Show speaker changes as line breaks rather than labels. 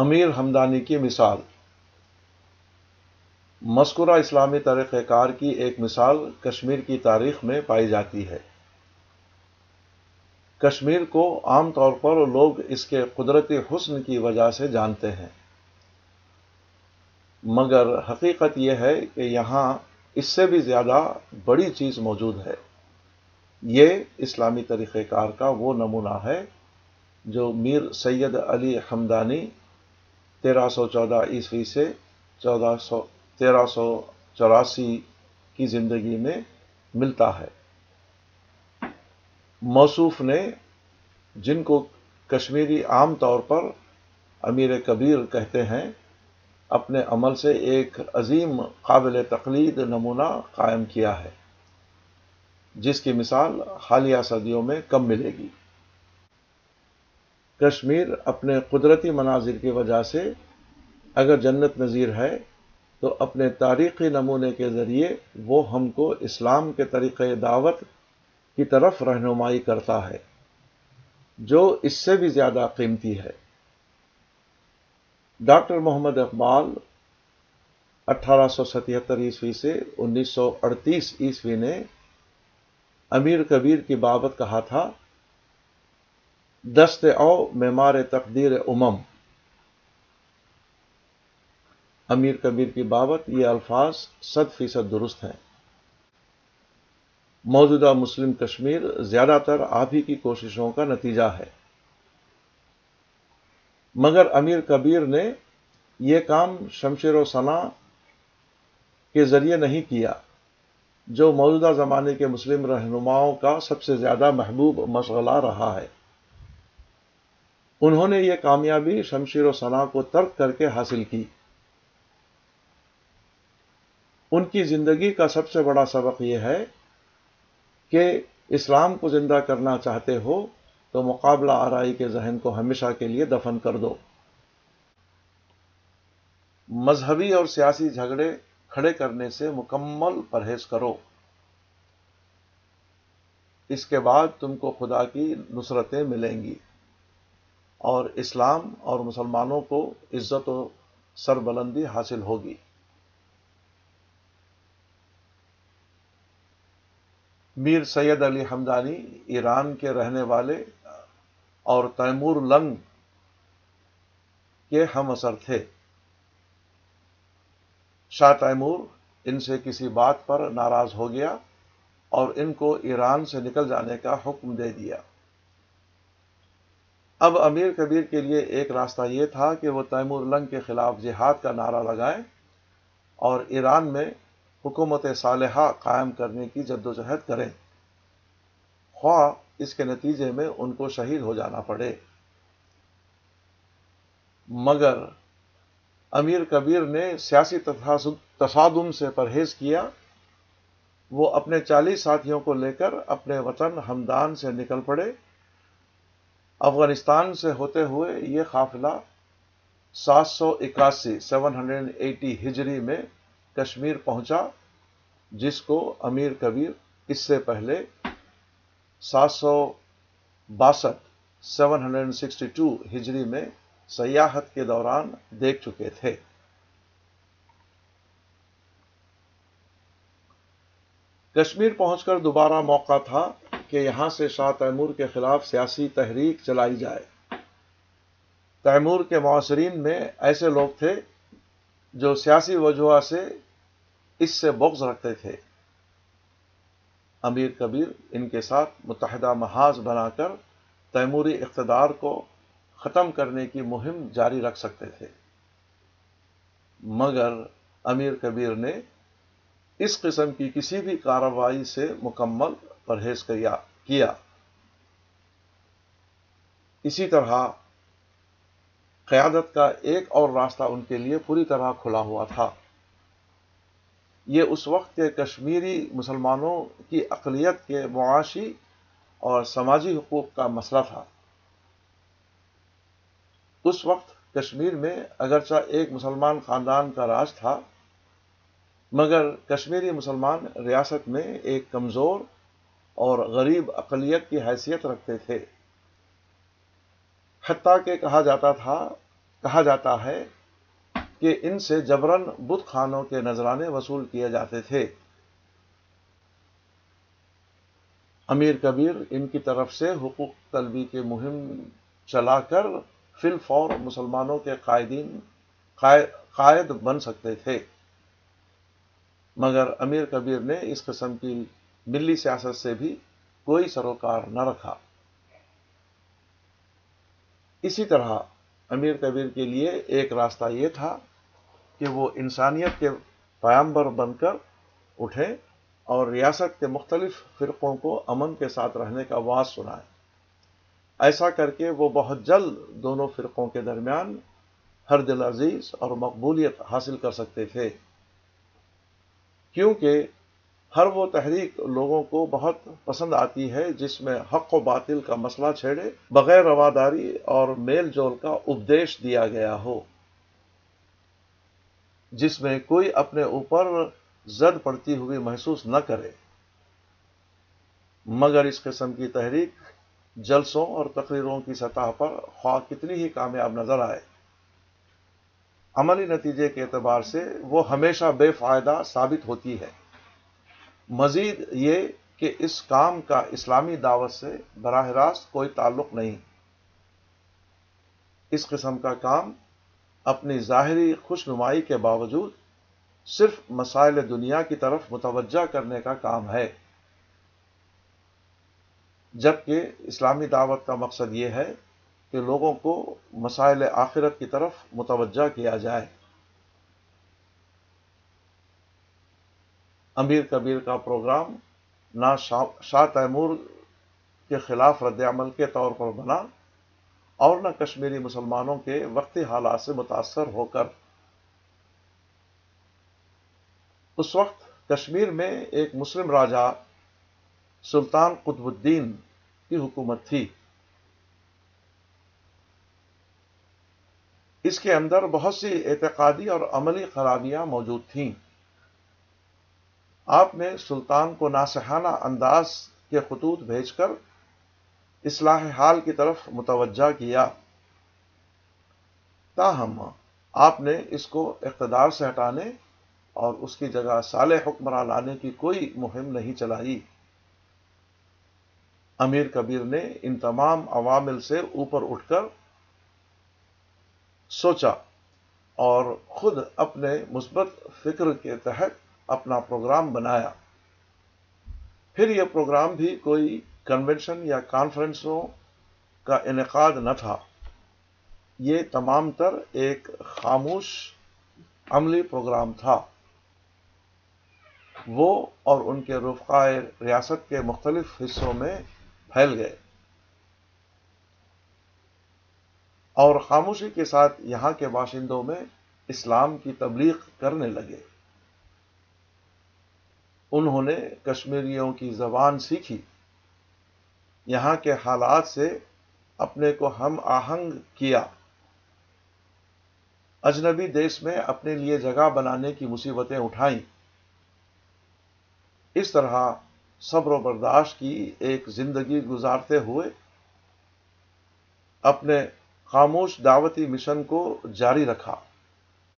امیر ہمدانی کی مثال۔ مذکورہ اسلامی طریقہ کار کی ایک مثال کشمیر کی تاریخ میں پائی جاتی ہے۔ کشمیر کو عام طور پر لوگ اس کے قدرتی حسن کی وجہ سے جانتے ہیں۔ مگر حقیقت یہ ہے کہ یہاں اس سے بھی زیادہ بڑی چیز موجود ہے۔ یہ اسلامی طریقہ کار کا وہ نمونہ ہے جو میر سید علی حمدانی تیرہ سو چودہ عیسوی سے چودہ سو تیرہ سو چوراسی کی زندگی میں ملتا ہے۔ موصوف نے جن کو کشمیری عام طور پر امیر کبیر کہتے ہیں، اپنے عمل سے ایک عظیم قابل تقلید نمونہ قائم کیا ہے، جس کی مثال حالیہ صدیوں میں کم ملے گی۔ کشمیر اپنے قدرتی مناظر کی وجہ سے اگر جنت نظیر ہے، تو اپنے تاریخی نمونے کے ذریعے وہ ہم کو اسلام کے طریقۂ دعوت کی طرف رہنمائی کرتا ہے، جو اس سے بھی زیادہ قیمتی ہے۔ ڈاکٹر محمد اقبال اٹھارہ سو ستہتر عیسوی سے انیس سو اڑتیس عیسوی نے امیر کبیر کی بابت کہا تھا دست او معمار تقدیر امم۔ امیر کبیر کی بابت یہ الفاظ صد فیصد درست ہیں۔ موجودہ مسلم کشمیر زیادہ تر آپ ہی کی کوششوں کا نتیجہ ہے۔ مگر امیر کبیر نے یہ کام شمشیر و ثنا کے ذریعے نہیں کیا، جو موجودہ زمانے کے مسلم رہنماؤں کا سب سے زیادہ محبوب مشغلہ رہا ہے۔ انہوں نے یہ کامیابی شمشیر و ثنا کو ترک کر کے حاصل کی۔ ان کی زندگی کا سب سے بڑا سبق یہ ہے کہ اسلام کو زندہ کرنا چاہتے ہو تو مقابلہ آرائی کے ذہن کو ہمیشہ کے لیے دفن کر دو۔ مذہبی اور سیاسی جھگڑے کھڑے کرنے سے مکمل پرہیز کرو۔ اس کے بعد تم کو خدا کی نصرتیں ملیں گی۔ اور اسلام اور مسلمانوں کو عزت و سربلندی حاصل ہوگی۔ میر سید علی حمدانی، ایران کے رہنے والے اور تیمور لنگ کے ہم اثر تھے۔ شاہ تیمور ان سے کسی بات پر ناراض ہو گیا اور ان کو ایران سے نکل جانے کا حکم دے دیا۔ اب امیر کبیر کے لیے ایک راستہ یہ تھا کہ وہ تیمور لنگ کے خلاف جہاد کا نعرہ لگائیں اور ایران میں حکومت صالحہ قائم کرنے کی جد و جہد کریں۔ خواہ اس کے نتیجے میں ان کو شہید ہو جانا پڑے۔ مگر امیر کبیر نے سیاسی تصادم سے پرہیز کیا۔ وہ اپنے چالیس ساتھیوں کو لے کر اپنے وطن ہمدان سے نکل پڑے۔ افغانستان سے ہوتے ہوئے یہ قافلہ سات سو اکاسی سیون ہنڈریڈ ایٹی ہجری میں کشمیر پہنچا، جس کو امیر کبیر اس سے پہلے سات سو باسٹھ سیون ہنڈریڈ سکسٹی ٹو ہجری میں سیاحت کے دوران دیکھ چکے تھے۔ کشمیر پہنچ کر دوبارہ موقع تھا کہ یہاں سے شاہ تیمور کے خلاف سیاسی تحریک چلائی جائے۔ تیمور کے معاصرین میں ایسے لوگ تھے جو سیاسی وجوہ سے اس سے بغض رکھتے تھے۔ امیر کبیر ان کے ساتھ متحدہ محاذ بنا کر تیموری اقتدار کو ختم کرنے کی مہم جاری رکھ سکتے تھے۔ مگر امیر کبیر نے اس قسم کی کسی بھی کارروائی سے مکمل پرہیز کیا۔ اسی طرح قیادت کا ایک اور راستہ ان کے لیے پوری طرح کھلا ہوا تھا۔ یہ اس وقت کے کشمیری مسلمانوں کی اقلیت کے معاشی اور سماجی حقوق کا مسئلہ تھا۔ اس وقت کشمیر میں اگرچہ ایک مسلمان خاندان کا راج تھا، مگر کشمیری مسلمان ریاست میں ایک کمزور اور غریب اقلیت کی حیثیت رکھتے تھے۔ حتیٰ کہ کہا جاتا تھا، کہا جاتا ہے کہ ان سے جبرن بت خانوں کے نذرانے وصول کیے جاتے تھے۔ امیر کبیر ان کی طرف سے حقوق طلبی کے مہم چلا کر فل فور مسلمانوں کے قائدین قائد بن سکتے تھے۔ مگر امیر کبیر نے اس قسم کی ملی سیاست سے بھی کوئی سروکار نہ رکھا۔ اسی طرح امیر کبیر کے لیے ایک راستہ یہ تھا کہ وہ انسانیت کے پیامبر بن کر اٹھے اور ریاست کے مختلف فرقوں کو امن کے ساتھ رہنے کا واضح سنائے۔ ایسا کر کے وہ بہت جلد دونوں فرقوں کے درمیان ہر دل عزیز اور مقبولیت حاصل کر سکتے تھے۔ کیونکہ ہر وہ تحریک لوگوں کو بہت پسند آتی ہے جس میں حق و باطل کا مسئلہ چھیڑے، بغیر رواداری اور میل جول کا اپدیش دیا گیا ہو۔ جس میں کوئی اپنے اوپر زد پڑتی ہوئی محسوس نہ کرے۔ مگر اس قسم کی تحریک جلسوں اور تقریروں کی سطح پر خواہ کتنی ہی کامیاب نظر آئے۔ عملی نتیجے کے اعتبار سے وہ ہمیشہ بے فائدہ ثابت ہوتی ہے۔ مزید یہ کہ اس کام کا اسلامی دعوت سے براہ راست کوئی تعلق نہیں۔ اس قسم کا کام اپنی ظاہری خوش نمائی کے باوجود صرف مسائل دنیا کی طرف متوجہ کرنے کا کام ہے۔ جبکہ اسلامی دعوت کا مقصد یہ ہے کہ لوگوں کو مسائل آخرت کی طرف متوجہ کیا جائے۔ امیر کبیر کا پروگرام نہ شاہ تیمور کے خلاف رد عمل کے طور پر بنا اور نہ کشمیری مسلمانوں کے وقتی حالات سے متاثر ہو کر۔ اس وقت کشمیر میں ایک مسلم راجا سلطان قطب الدین کی حکومت تھی۔ اس کے اندر بہت سی اعتقادی اور عملی خرابیاں موجود تھیں۔ آپ نے سلطان کو ناسحانہ انداز کے خطوط بھیج کر اصلاح حال کی طرف متوجہ کیا۔ تاہم، آپ نے اس کو اقتدار سے ہٹانے اور اس کی جگہ صالح حکمراں لانے کی کوئی مہم نہیں چلائی۔ امیر کبیر نے ان تمام عوامل سے اوپر اٹھ کر سوچا اور خود اپنے مثبت فکر کے تحت اپنا پروگرام بنایا۔ پھر یہ پروگرام بھی کوئی کنونشن یا کانفرنسوں کا انعقاد نہ تھا۔ یہ تمام تر ایک خاموش عملی پروگرام تھا۔ وہ اور ان کے رفقائے ریاست کے مختلف حصوں میں پھیل گئے۔ اور خاموشی کے ساتھ یہاں کے باشندوں میں اسلام کی تبلیغ کرنے لگے۔ انہوں نے کشمیریوں کی زبان سیکھی۔ یہاں کے حالات سے اپنے کو ہم آہنگ کیا۔ اجنبی دیش میں اپنے لیے جگہ بنانے کی مصیبتیں اٹھائیں۔ اس طرح صبر و برداشت کی ایک زندگی گزارتے ہوئے اپنے خاموش دعوتی مشن کو جاری رکھا۔